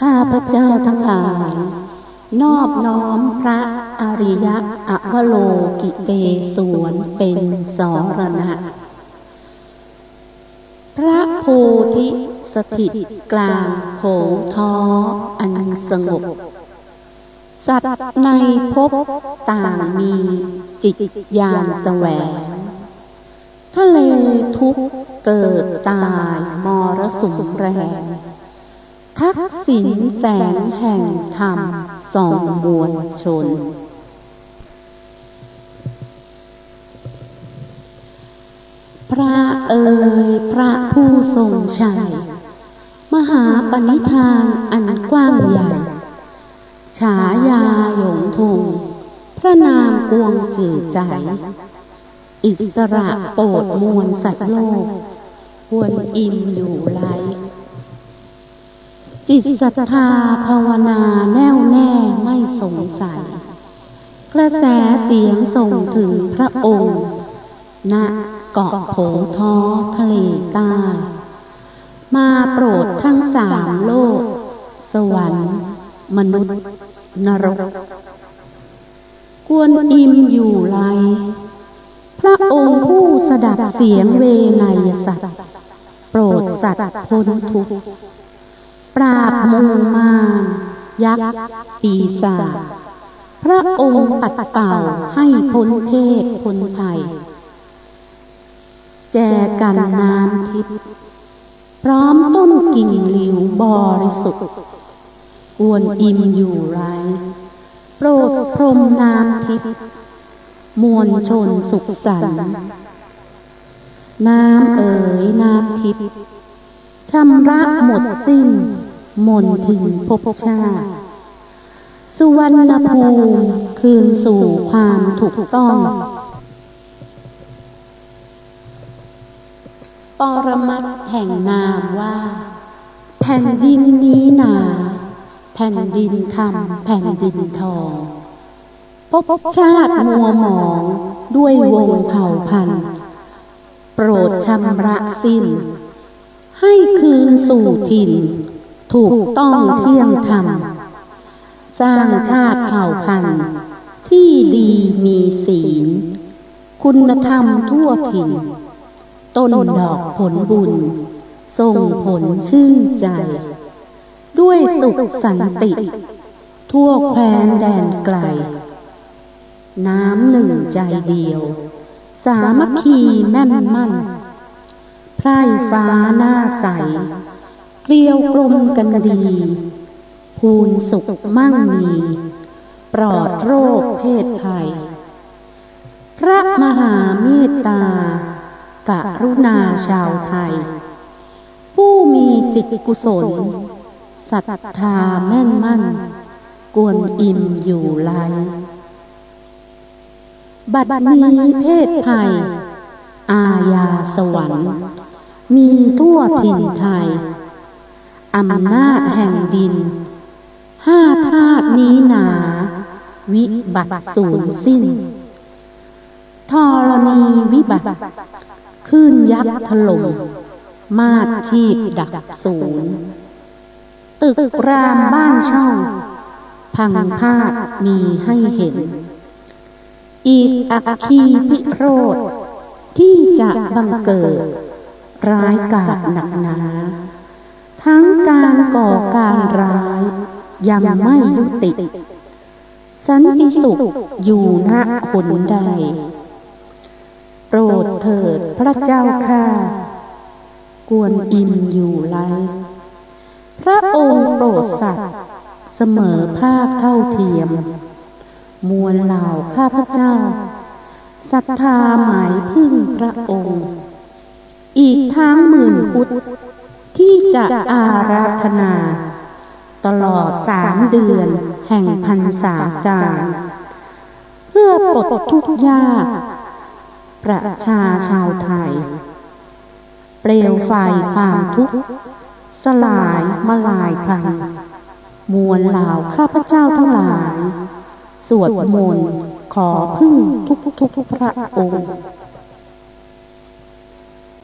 ข้าพระเจ้าทั้งหลาย นอบน้อมพระอริยะอวโลกิเตสวนเป็นสรณะ พระโพธิสถิตกลางโผท้ออันสงบ สัตว์ในภพต่างมีจิตยานแสวง ทะเลทุกเกิดตายมรสุมแรง ทักษิณแสงแห่งธรรมสองมวลชน พระเอ่ยพระผู้ทรงชัย มหาปณิธานอันกว้างใหญ่ ฉายาหยงทงพระนามกวงจือใจ อิสระโปรดมวลสัตว์โลกวรอิมอยู่ไร จิตศรัทธาภาวนาแน่วแน่ไม่สงสัย กระแสเสียงส่งถึงพระองค์ ณ เกาะโผท้อทะเลใต้มาโปรดทั้งสามโลก สวรรค์ มนุษย์ นรก กวนอิมอยู่ไร พระองค์ผู้สดับเสียงเวไนยสัตว์ โปรดสัตว์พ้นทุกข์ ปราบมูมานยักษ์ปีศาจพระองค์ปัดเป่าให้พ้นเพศพ้นภัย แจกันน้ำทิพย์พร้อมต้นกิ่งหลิวบริสุทธิ์กวนอิมอยู่ไร โปรดพรมน้ำทิพย์มวลชนสุขสันต์น้ำเอ๋ยน้ำทิพย์ชำระหมดสิ้น มนถึงภพชาติ สุวรรณภูมิคืนสู่ความถูกต้อง ปรมัตแห่งนามว่า แผ่นดินนี้หนา แผ่นดินคำแผ่นดินทองภพชาติมัวหมองด้วยวงเผ่าพันธุ์โปรดชำระสิ้น ให้คืนสู่ถิ่น ถูกต้องเที่ยงธรรม สร้างชาติเผ่าพันธุ์ ที่ดีมีศีล คุณธรรมทั่วถิ่น ต้นดอกผลบุญส่งผลชื่นใจ ด้วยสุขสันติ ทั่วแคว้นแดนไกล น้ำหนึ่งใจเดียว สามัคคีแม่นมั่นไพร่ฟ้าหน้าใส เกลียวกลมกันดี ภูนสุขมั่งมี ปลอดโรคเพศภัย พระมหาเมตตากะรุณาชาวไทย ผู้มีจิตกุศลศรัทธาแม่นมั่น กวนอิมอยู่ไลบัดนี้เพศภัย อาญาสวรรค์ มีทั่วถิ่นไทย อำนาจแห่งดิน ห้าธาตุนี้หนา วิบัติสูญสิ้นธรณีวิบัติขึ้นยักษ์ถล่มมาดชีพดับศูนย์ตึกรามบ้านช่อง พังพาดมีให้เห็น อีกอักคีพิโรธที่จะบังเกิด ร้ายกาจหนักหนา ทั้งการก่อการร้าย ยังไม่ยุติ สันติสุขอยู่ณหนใด โปรดเถิดพระเจ้าข้ากวนอิมอยู่ไลพระองค์โปรดสัตว์เสมอภาคเท่าเทียม มวลเหล่าข้าพเจ้าศรัทธาหมายพึ่งพระองค์ อีกทั้งหมื่นพุทธ จะอาราธนา ตลอดสามเดือนแห่งพันษาการเพื่อปลดทุกข์ยาก ประชาชาวไทย เปลวไฟความทุกข์ สลายมาลายพันมวลเหล่าข้าพเจ้าทั้งหลาย สวดมนต์ขอพึ่งทุกทุกพระองค์